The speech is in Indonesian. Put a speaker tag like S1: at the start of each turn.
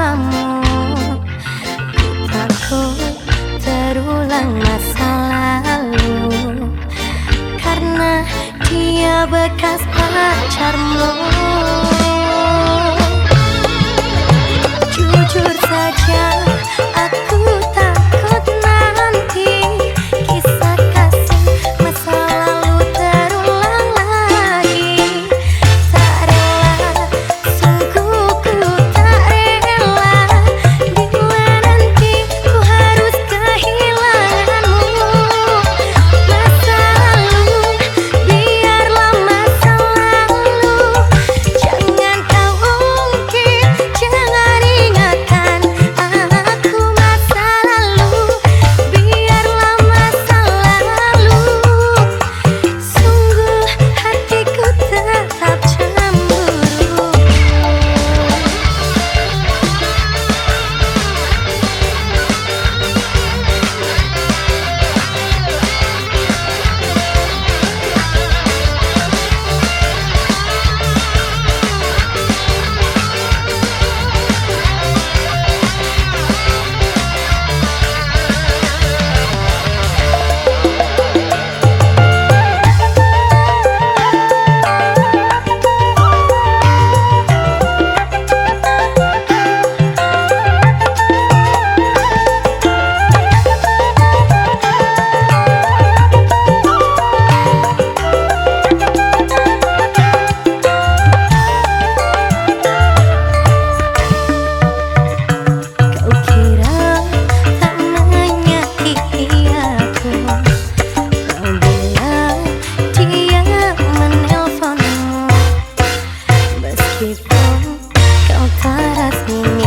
S1: kamu Ku takut terulang masa lalu Karena dia bekas pacarmu. Jujur saja. these walls. Cantarás mi